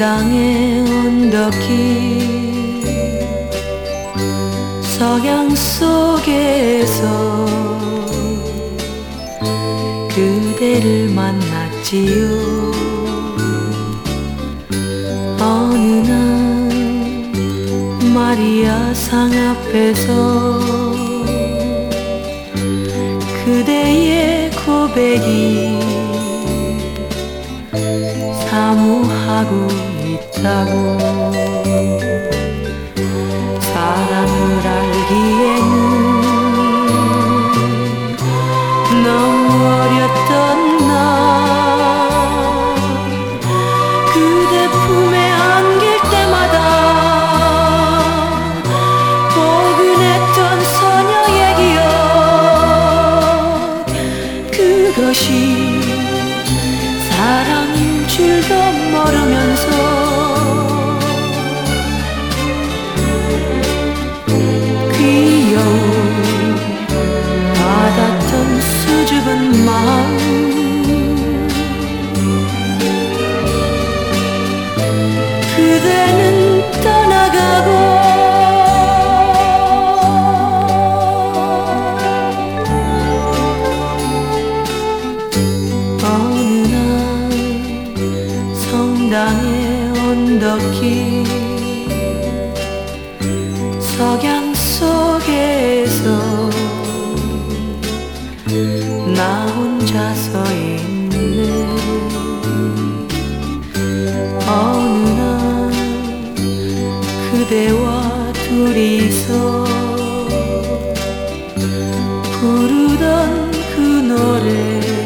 성당의 언덕길 석양 속에서 그대를 만났지요. 어느 날 마리아 상 앞에서 그대의 고백이 사무하고 있다고. 사랑을 알기에는 너무 어렸던 나 그대 품에 안길 때마다 포근했던 소녀의 기억. 그것이 사랑인 줄도 모르면서 성당의 언덕길. 석양 속에서 나 혼자 서 있네 어느 날 그대와 둘이서 부르던 그 노래. 들